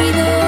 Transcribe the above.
see